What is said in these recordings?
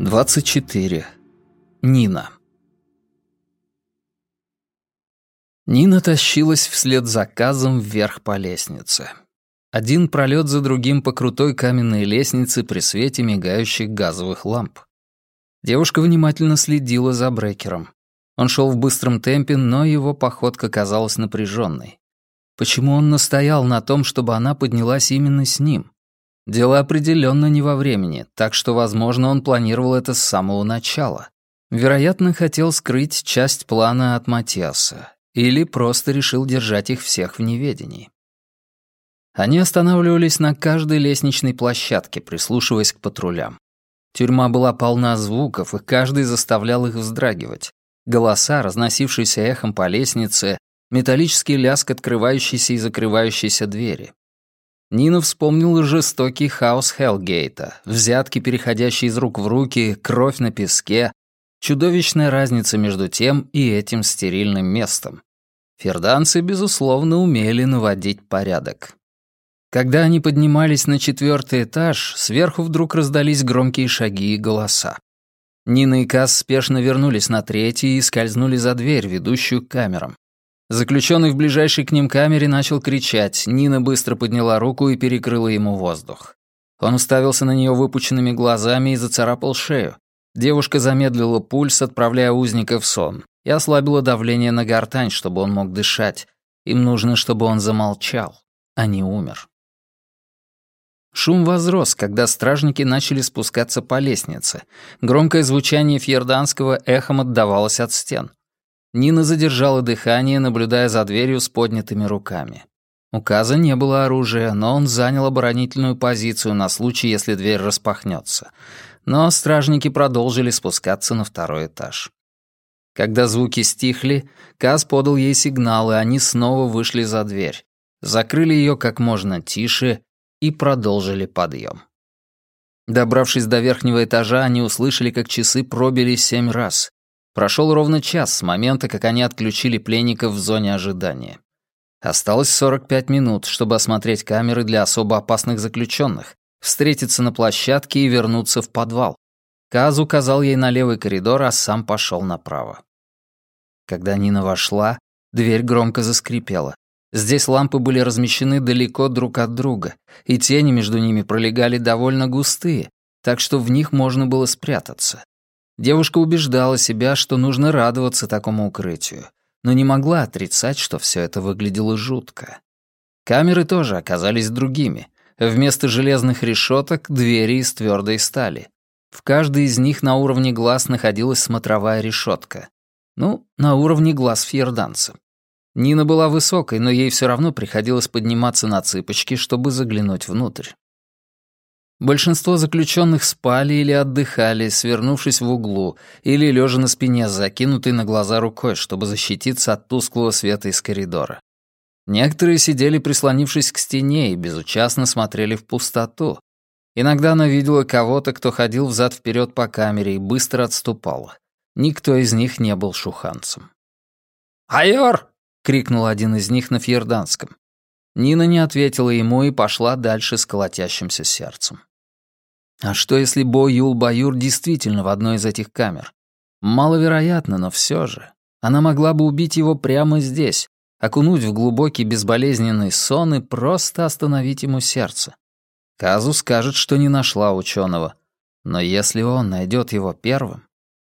24. Нина. Нина тащилась вслед за Казом вверх по лестнице. Один пролет за другим по крутой каменной лестнице при свете мигающих газовых ламп. Девушка внимательно следила за Брекером. Он шел в быстром темпе, но его походка казалась напряженной. Почему он настоял на том, чтобы она поднялась именно с ним? Дело определенно не во времени, так что, возможно, он планировал это с самого начала. Вероятно, хотел скрыть часть плана от Матиаса. Или просто решил держать их всех в неведении. Они останавливались на каждой лестничной площадке, прислушиваясь к патрулям. Тюрьма была полна звуков, и каждый заставлял их вздрагивать. Голоса, разносившиеся эхом по лестнице, металлический лязг открывающейся и закрывающейся двери. Нина вспомнила жестокий хаос Хелгейта, взятки, переходящие из рук в руки, кровь на песке, чудовищная разница между тем и этим стерильным местом. Ферданцы, безусловно, умели наводить порядок. Когда они поднимались на четвертый этаж, сверху вдруг раздались громкие шаги и голоса. Нина и Касс спешно вернулись на третий и скользнули за дверь, ведущую к камерам. Заключенный в ближайшей к ним камере начал кричать. Нина быстро подняла руку и перекрыла ему воздух. Он уставился на нее выпученными глазами и зацарапал шею. Девушка замедлила пульс, отправляя узника в сон, и ослабила давление на гортань, чтобы он мог дышать. Им нужно, чтобы он замолчал, а не умер. Шум возрос, когда стражники начали спускаться по лестнице. Громкое звучание фьерданского эхом отдавалось от стен. Нина задержала дыхание, наблюдая за дверью с поднятыми руками. У Каза не было оружия, но он занял оборонительную позицию на случай, если дверь распахнется. Но стражники продолжили спускаться на второй этаж. Когда звуки стихли, Каз подал ей сигнал, и они снова вышли за дверь. Закрыли ее как можно тише и продолжили подъем. Добравшись до верхнего этажа, они услышали, как часы пробили семь раз. Прошел ровно час с момента, как они отключили пленников в зоне ожидания. Осталось 45 минут, чтобы осмотреть камеры для особо опасных заключенных, встретиться на площадке и вернуться в подвал. Каз указал ей на левый коридор, а сам пошел направо. Когда Нина вошла, дверь громко заскрипела. Здесь лампы были размещены далеко друг от друга, и тени между ними пролегали довольно густые, так что в них можно было спрятаться. Девушка убеждала себя, что нужно радоваться такому укрытию, но не могла отрицать, что все это выглядело жутко. Камеры тоже оказались другими. Вместо железных решеток — двери из твердой стали. В каждой из них на уровне глаз находилась смотровая решетка. Ну, на уровне глаз фьерданца. Нина была высокой, но ей все равно приходилось подниматься на цыпочки, чтобы заглянуть внутрь. Большинство заключенных спали или отдыхали, свернувшись в углу, или лежа на спине, закинутой на глаза рукой, чтобы защититься от тусклого света из коридора. Некоторые сидели, прислонившись к стене, и безучастно смотрели в пустоту. Иногда она видела кого-то, кто ходил взад вперед по камере и быстро отступал. Никто из них не был шуханцем. «Айор!» — крикнул один из них на фьерданском. Нина не ответила ему и пошла дальше с колотящимся сердцем. А что, если Бо Юл Баюр действительно в одной из этих камер? Маловероятно, но все же. Она могла бы убить его прямо здесь, окунуть в глубокий безболезненный сон и просто остановить ему сердце. Казу скажет, что не нашла ученого. Но если он найдет его первым,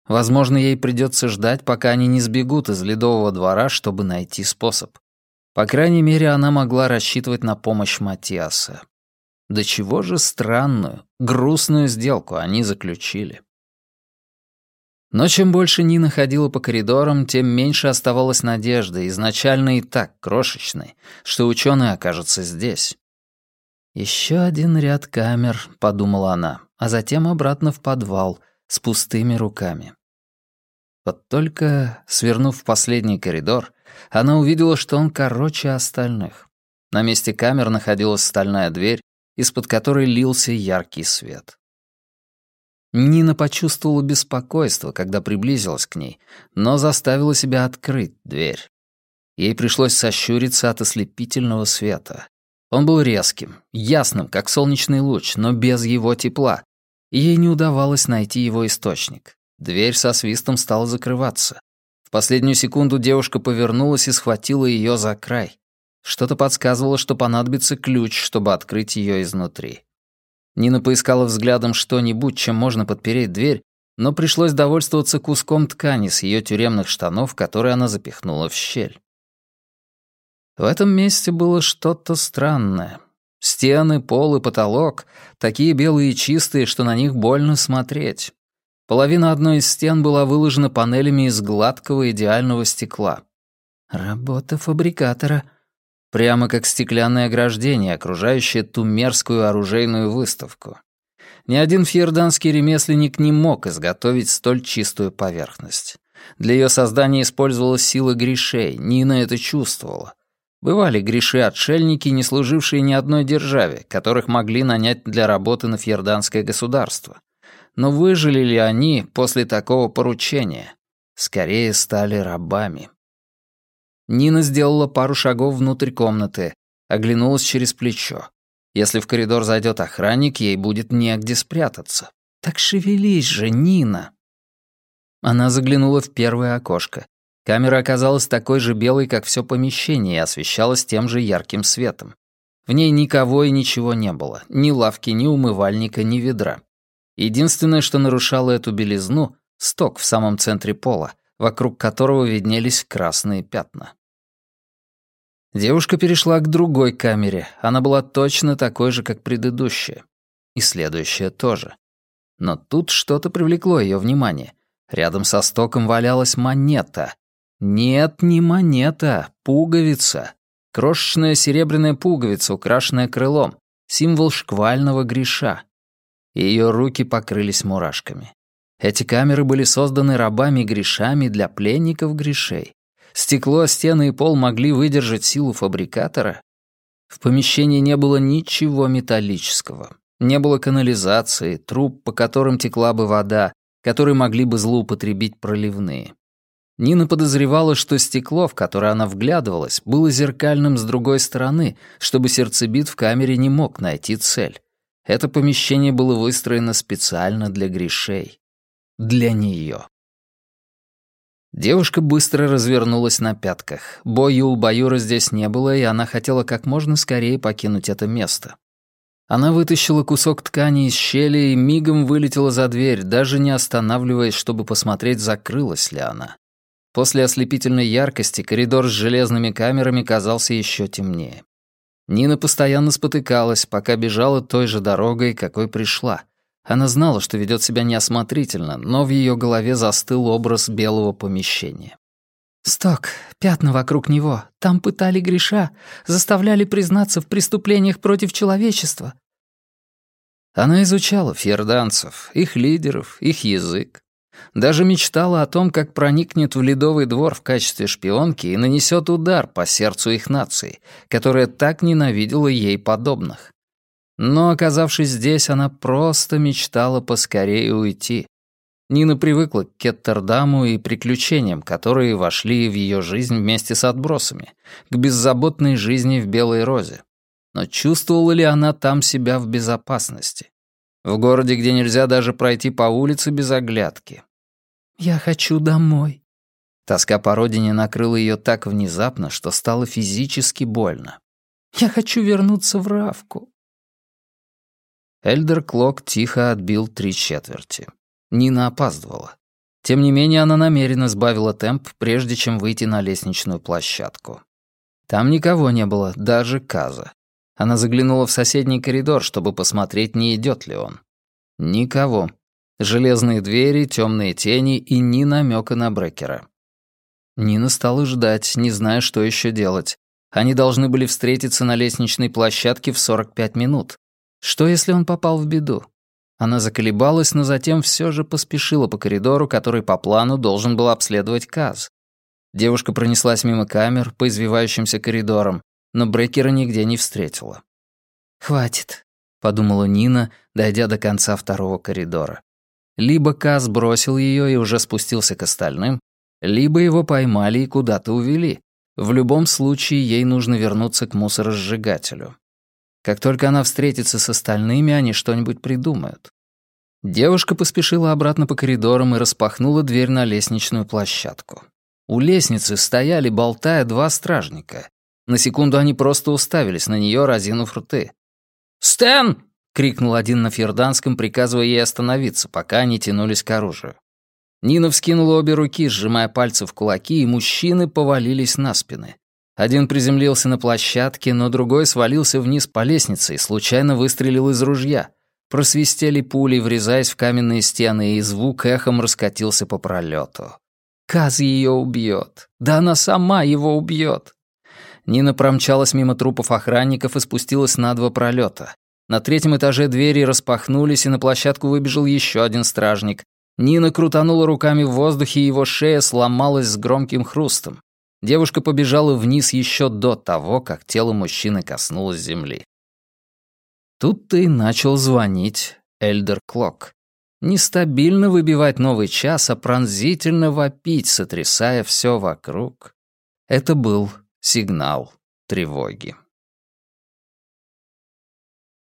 возможно, ей придется ждать, пока они не сбегут из ледового двора, чтобы найти способ. По крайней мере, она могла рассчитывать на помощь Матиаса. До чего же странную, грустную сделку они заключили. Но чем больше Нина ходила по коридорам, тем меньше оставалось надежды, изначально и так крошечной, что ученый окажется здесь. Еще один ряд камер», — подумала она, а затем обратно в подвал с пустыми руками. Вот только, свернув в последний коридор, она увидела, что он короче остальных. На месте камер находилась стальная дверь, из-под которой лился яркий свет. Нина почувствовала беспокойство, когда приблизилась к ней, но заставила себя открыть дверь. Ей пришлось сощуриться от ослепительного света. Он был резким, ясным, как солнечный луч, но без его тепла. ей не удавалось найти его источник. Дверь со свистом стала закрываться. В последнюю секунду девушка повернулась и схватила ее за край. Что-то подсказывало, что понадобится ключ, чтобы открыть ее изнутри. Нина поискала взглядом что-нибудь, чем можно подпереть дверь, но пришлось довольствоваться куском ткани с ее тюремных штанов, которые она запихнула в щель. В этом месте было что-то странное. Стены, пол и потолок такие белые и чистые, что на них больно смотреть. Половина одной из стен была выложена панелями из гладкого идеального стекла. Работа фабрикатора. Прямо как стеклянное ограждение, окружающее ту мерзкую оружейную выставку. Ни один фьерданский ремесленник не мог изготовить столь чистую поверхность. Для ее создания использовалась сила грешей, Нина это чувствовала. Бывали греши-отшельники, не служившие ни одной державе, которых могли нанять для работы на фьерданское государство. Но выжили ли они после такого поручения? Скорее стали рабами. Нина сделала пару шагов внутрь комнаты, оглянулась через плечо. Если в коридор зайдет охранник, ей будет негде спрятаться. Так шевелись же, Нина. Она заглянула в первое окошко. Камера оказалась такой же белой, как все помещение, и освещалась тем же ярким светом. В ней никого и ничего не было, ни лавки, ни умывальника, ни ведра. Единственное, что нарушало эту белизну — сток в самом центре пола, вокруг которого виднелись красные пятна. Девушка перешла к другой камере. Она была точно такой же, как предыдущая. И следующая тоже. Но тут что-то привлекло ее внимание. Рядом со стоком валялась монета, нет, не монета, пуговица. Крошечная серебряная пуговица, украшенная крылом. Символ шквального греша. Ее руки покрылись мурашками. Эти камеры были созданы рабами-грешами для пленников грешей. Стекло, стены и пол могли выдержать силу фабрикатора. В помещении не было ничего металлического. Не было канализации, труб, по которым текла бы вода, которые могли бы злоупотребить проливные. Нина подозревала, что стекло, в которое она вглядывалась, было зеркальным с другой стороны, чтобы сердцебит в камере не мог найти цель. Это помещение было выстроено специально для грешей. Для нее. Девушка быстро развернулась на пятках. Бо Юл-Баюра здесь не было, и она хотела как можно скорее покинуть это место. Она вытащила кусок ткани из щели и мигом вылетела за дверь, даже не останавливаясь, чтобы посмотреть, закрылась ли она. После ослепительной яркости коридор с железными камерами казался еще темнее. Нина постоянно спотыкалась, пока бежала той же дорогой, какой пришла. Она знала, что ведет себя неосмотрительно, но в ее голове застыл образ белого помещения. «Сток, пятна вокруг него. Там пытали греша, заставляли признаться в преступлениях против человечества». Она изучала фьерданцев, их лидеров, их язык. Даже мечтала о том, как проникнет в Ледовый двор в качестве шпионки и нанесет удар по сердцу их нации, которая так ненавидела ей подобных. Но, оказавшись здесь, она просто мечтала поскорее уйти. Нина привыкла к Кеттердаму и приключениям, которые вошли в ее жизнь вместе с отбросами, к беззаботной жизни в Белой Розе. Но чувствовала ли она там себя в безопасности? В городе, где нельзя даже пройти по улице без оглядки. «Я хочу домой». Тоска по родине накрыла ее так внезапно, что стало физически больно. «Я хочу вернуться в Равку». Эльдер Клок тихо отбил три четверти. Нина опаздывала. Тем не менее, она намеренно сбавила темп, прежде чем выйти на лестничную площадку. Там никого не было, даже Каза. Она заглянула в соседний коридор, чтобы посмотреть, не идет ли он. Никого. Железные двери, темные тени и ни намека на Брекера. Нина стала ждать, не зная, что еще делать. Они должны были встретиться на лестничной площадке в 45 минут. Что, если он попал в беду? Она заколебалась, но затем все же поспешила по коридору, который по плану должен был обследовать Каз. Девушка пронеслась мимо камер по извивающимся коридорам, но Брекера нигде не встретила. «Хватит», — подумала Нина, дойдя до конца второго коридора. Либо Каз бросил ее и уже спустился к остальным, либо его поймали и куда-то увели. В любом случае, ей нужно вернуться к мусоросжигателю. Как только она встретится с остальными, они что-нибудь придумают. Девушка поспешила обратно по коридорам и распахнула дверь на лестничную площадку. У лестницы стояли, болтая, два стражника. На секунду они просто уставились на нее, разинув рты. «Стэн!» — крикнул один на ферданском, приказывая ей остановиться, пока они тянулись к оружию. Нина вскинула обе руки, сжимая пальцы в кулаки, и мужчины повалились на спины. Один приземлился на площадке, но другой свалился вниз по лестнице и случайно выстрелил из ружья. Просвистели пули, врезаясь в каменные стены, и звук эхом раскатился по пролету. Каз ее убьет. Да она сама его убьет. Нина промчалась мимо трупов охранников и спустилась на два пролета. На третьем этаже двери распахнулись, и на площадку выбежал еще один стражник. Нина крутанула руками в воздухе, и его шея сломалась с громким хрустом. Девушка побежала вниз еще до того, как тело мужчины коснулось земли. Тут-то и начал звонить Эльдер Клок. Нестабильно выбивать новый час, а пронзительно вопить, сотрясая все вокруг. Это был сигнал тревоги.